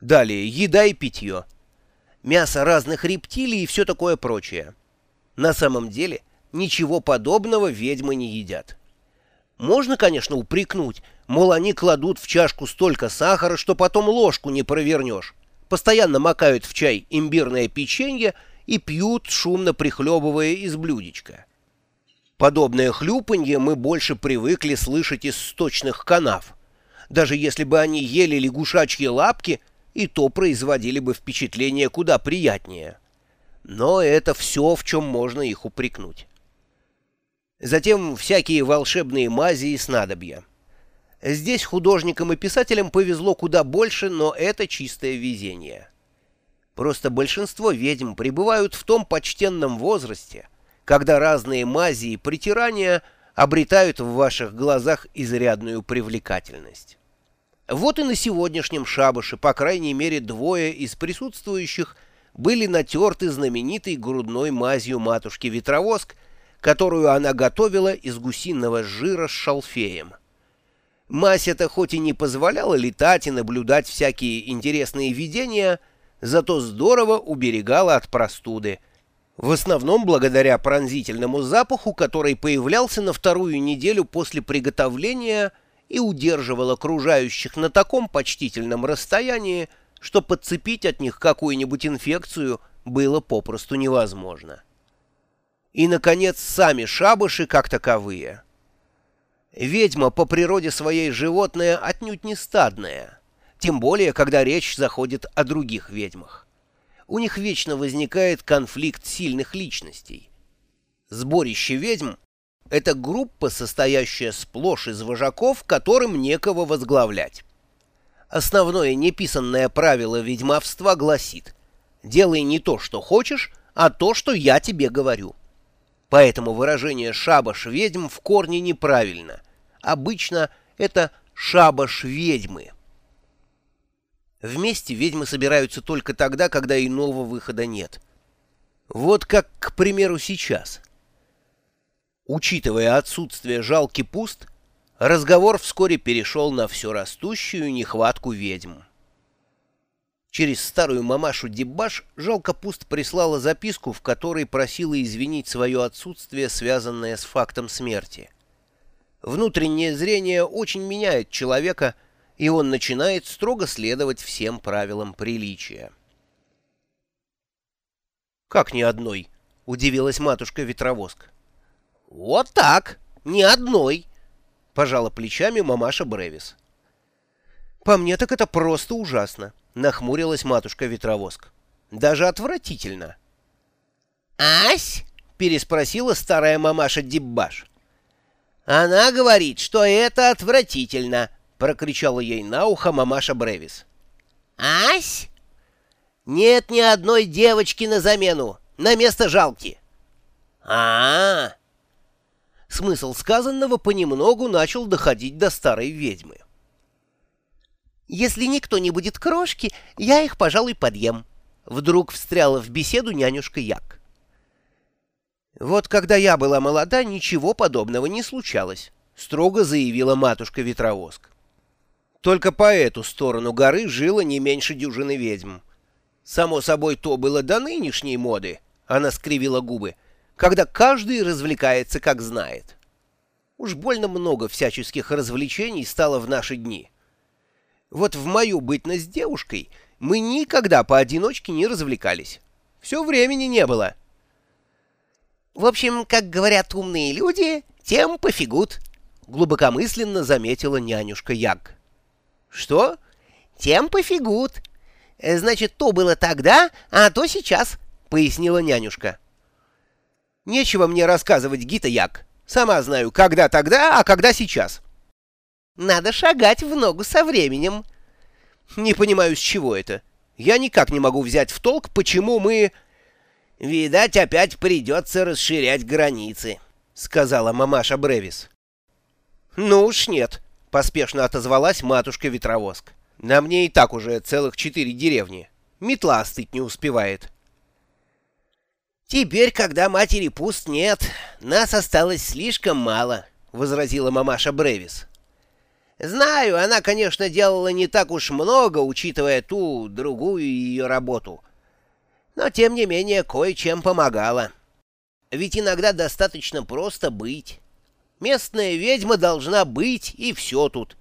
Далее, еда и питье. Мясо разных рептилий и все такое прочее. На самом деле, ничего подобного ведьмы не едят. Можно, конечно, упрекнуть, мол, они кладут в чашку столько сахара, что потом ложку не провернешь. Постоянно макают в чай имбирное печенье и пьют, шумно прихлебывая из блюдечка. Подобное хлюпанье мы больше привыкли слышать из сточных канав. Даже если бы они ели лягушачьи лапки, и то производили бы впечатление куда приятнее. Но это все, в чем можно их упрекнуть. Затем всякие волшебные мази и снадобья. Здесь художникам и писателям повезло куда больше, но это чистое везение. Просто большинство ведьм пребывают в том почтенном возрасте, когда разные мази и притирания обретают в ваших глазах изрядную привлекательность. Вот и на сегодняшнем шабаше, по крайней мере, двое из присутствующих были натерты знаменитой грудной мазью матушки Ветровоск, которую она готовила из гусиного жира с шалфеем. Мазь эта хоть и не позволяла летать и наблюдать всякие интересные видения, зато здорово уберегала от простуды, в основном благодаря пронзительному запаху, который появлялся на вторую неделю после приготовления – и удерживал окружающих на таком почтительном расстоянии, что подцепить от них какую-нибудь инфекцию было попросту невозможно. И, наконец, сами шабыши как таковые. Ведьма по природе своей животное отнюдь не стадное, тем более, когда речь заходит о других ведьмах. У них вечно возникает конфликт сильных личностей. Сборище ведьм это группа, состоящая сплошь из вожаков, которым некого возглавлять. Основное неписанное правило ведьмовства гласит «Делай не то, что хочешь, а то, что я тебе говорю». Поэтому выражение «шабаш ведьм» в корне неправильно. Обычно это «шабаш ведьмы». Вместе ведьмы собираются только тогда, когда иного выхода нет. Вот как, к примеру, сейчас – Учитывая отсутствие жалки пуст, разговор вскоре перешел на все растущую нехватку ведьм. Через старую мамашу Дебаш жалко пуст прислала записку, в которой просила извинить свое отсутствие, связанное с фактом смерти. Внутреннее зрение очень меняет человека, и он начинает строго следовать всем правилам приличия. «Как ни одной?» — удивилась матушка-ветровоск. «Вот так, ни одной», — пожала плечами мамаша Бревис. «По мне так это просто ужасно», — нахмурилась матушка-ветровоск. «Даже отвратительно». «Ась?» — переспросила старая мамаша Диббаш. «Она говорит, что это отвратительно», — прокричала ей на ухо мамаша Бревис. «Ась?» «Нет ни одной девочки на замену, на место жалки». «А-а-а!» Смысл сказанного понемногу начал доходить до старой ведьмы. «Если никто не будет крошки, я их, пожалуй, подъем», — вдруг встряла в беседу нянюшка Як. «Вот когда я была молода, ничего подобного не случалось», — строго заявила матушка Ветровоск. Только по эту сторону горы жило не меньше дюжины ведьм. Само собой, то было до нынешней моды, — она скривила губы, — когда каждый развлекается как знает. Уж больно много всяческих развлечений стало в наши дни. Вот в мою бытность девушкой мы никогда поодиночке не развлекались. Все времени не было. В общем, как говорят умные люди, тем пофигут, — глубокомысленно заметила нянюшка Яг. Что? Тем пофигут. Значит, то было тогда, а то сейчас, — пояснила нянюшка. Нечего мне рассказывать, Гита Як. Сама знаю, когда тогда, а когда сейчас. Надо шагать в ногу со временем. Не понимаю, с чего это. Я никак не могу взять в толк, почему мы... Видать, опять придется расширять границы, — сказала мамаша Бревис. Ну уж нет, — поспешно отозвалась матушка-ветровоск. На мне и так уже целых четыре деревни. Метла остыть не успевает. — «Теперь, когда матери пуст нет, нас осталось слишком мало», — возразила мамаша Бревис. Знаю, она, конечно, делала не так уж много, учитывая ту, другую ее работу. Но, тем не менее, кое-чем помогала. Ведь иногда достаточно просто быть. Местная ведьма должна быть, и все тут.